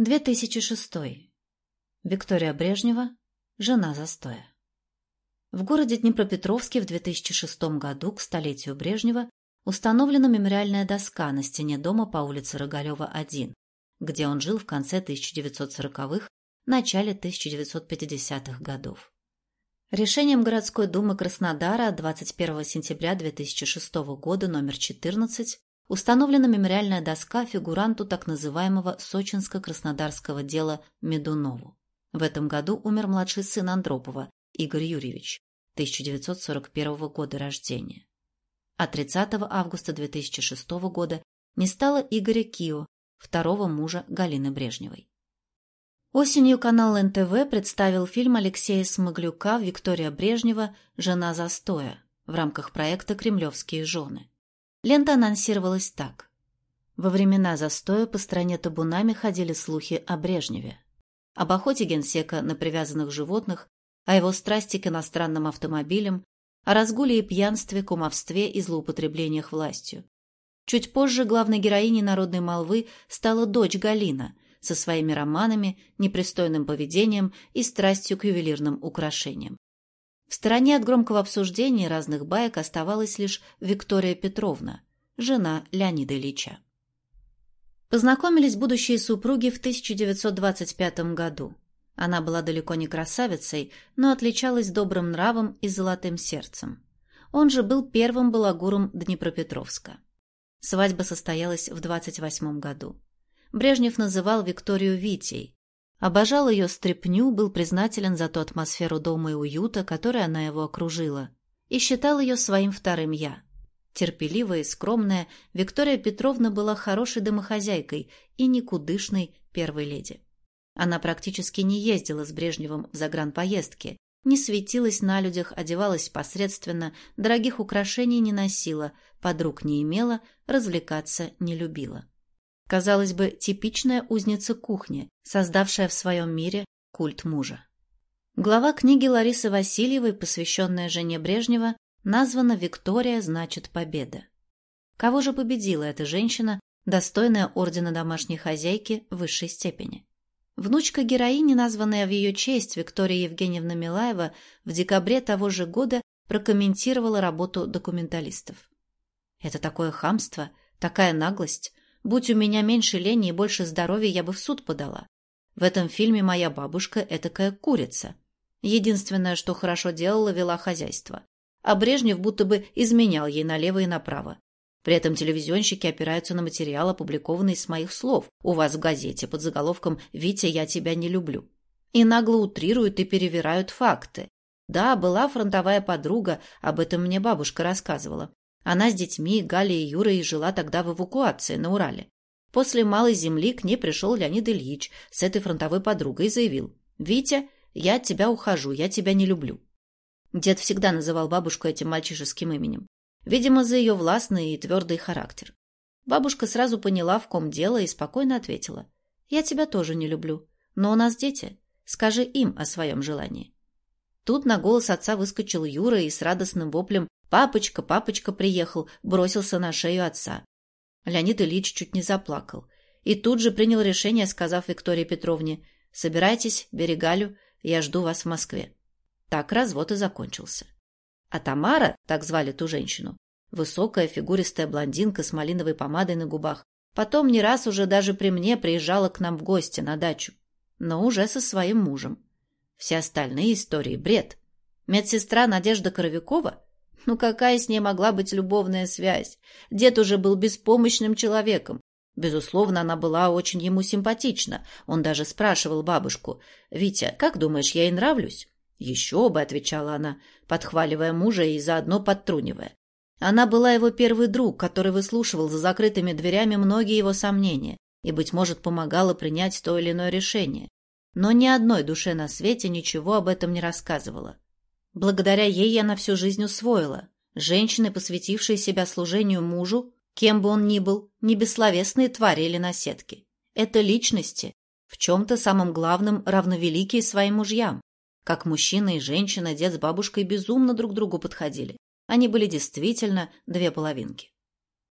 2006. Виктория Брежнева. Жена застоя. В городе Днепропетровске в 2006 году к столетию Брежнева установлена мемориальная доска на стене дома по улице Рогалева, 1, где он жил в конце 1940-х, начале 1950-х годов. Решением городской думы Краснодара 21 сентября 2006 года номер 14 установлена мемориальная доска фигуранту так называемого сочинско-краснодарского дела Медунову. В этом году умер младший сын Андропова, Игорь Юрьевич, 1941 года рождения. А 30 августа 2006 года не стало Игоря Кио, второго мужа Галины Брежневой. Осенью канал НТВ представил фильм Алексея Смоглюка «Виктория Брежнева. Жена застоя» в рамках проекта «Кремлевские жены». Лента анонсировалась так. Во времена застоя по стране табунами ходили слухи о Брежневе. Об охоте генсека на привязанных животных, о его страсти к иностранным автомобилям, о разгуле и пьянстве, кумовстве и злоупотреблениях властью. Чуть позже главной героиней народной молвы стала дочь Галина со своими романами, непристойным поведением и страстью к ювелирным украшениям. В стороне от громкого обсуждения разных баек оставалась лишь Виктория Петровна, жена Леонида Ильича. Познакомились будущие супруги в 1925 году. Она была далеко не красавицей, но отличалась добрым нравом и золотым сердцем. Он же был первым балагуром Днепропетровска. Свадьба состоялась в 28 году. Брежнев называл Викторию Витей, Обожал ее стряпню, был признателен за ту атмосферу дома и уюта, которой она его окружила, и считал ее своим вторым «я». Терпеливая и скромная, Виктория Петровна была хорошей домохозяйкой и никудышной первой леди. Она практически не ездила с Брежневым в загранпоездки, не светилась на людях, одевалась посредственно, дорогих украшений не носила, подруг не имела, развлекаться не любила. Казалось бы, типичная узница кухни, создавшая в своем мире культ мужа. Глава книги Ларисы Васильевой, посвященная жене Брежнева, названа «Виктория значит победа». Кого же победила эта женщина, достойная ордена домашней хозяйки высшей степени? Внучка героини, названная в ее честь Виктория Евгеньевна Милаева, в декабре того же года прокомментировала работу документалистов. «Это такое хамство, такая наглость, Будь у меня меньше лени и больше здоровья, я бы в суд подала. В этом фильме моя бабушка – этакая курица. Единственное, что хорошо делала, вела хозяйство. А Брежнев будто бы изменял ей налево и направо. При этом телевизионщики опираются на материал, опубликованный с моих слов у вас в газете под заголовком «Витя, я тебя не люблю». И нагло утрируют и перевирают факты. Да, была фронтовая подруга, об этом мне бабушка рассказывала. Она с детьми, Галей и Юрой жила тогда в эвакуации на Урале. После малой земли к ней пришел Леонид Ильич с этой фронтовой подругой и заявил «Витя, я от тебя ухожу, я тебя не люблю». Дед всегда называл бабушку этим мальчишеским именем. Видимо, за ее властный и твердый характер. Бабушка сразу поняла, в ком дело, и спокойно ответила. «Я тебя тоже не люблю. Но у нас дети. Скажи им о своем желании». Тут на голос отца выскочил Юра и с радостным воплем «Папочка, папочка приехал!» бросился на шею отца. Леонид Ильич чуть не заплакал. И тут же принял решение, сказав Виктории Петровне «Собирайтесь, бери Галю, я жду вас в Москве». Так развод и закончился. А Тамара, так звали ту женщину, высокая фигуристая блондинка с малиновой помадой на губах, потом не раз уже даже при мне приезжала к нам в гости на дачу, но уже со своим мужем. Все остальные истории – бред. Медсестра Надежда Коровикова ну какая с ней могла быть любовная связь? Дед уже был беспомощным человеком. Безусловно, она была очень ему симпатична. Он даже спрашивал бабушку, «Витя, как думаешь, я ей нравлюсь?» «Еще бы», — отвечала она, подхваливая мужа и заодно подтрунивая. Она была его первый друг, который выслушивал за закрытыми дверями многие его сомнения и, быть может, помогала принять то или иное решение. Но ни одной душе на свете ничего об этом не рассказывала. Благодаря ей она всю жизнь усвоила. Женщины, посвятившие себя служению мужу, кем бы он ни был, не бессловесные твари или наседки. Это личности, в чем-то самым главным равновеликие своим мужьям. Как мужчина и женщина, дед с бабушкой безумно друг другу подходили. Они были действительно две половинки.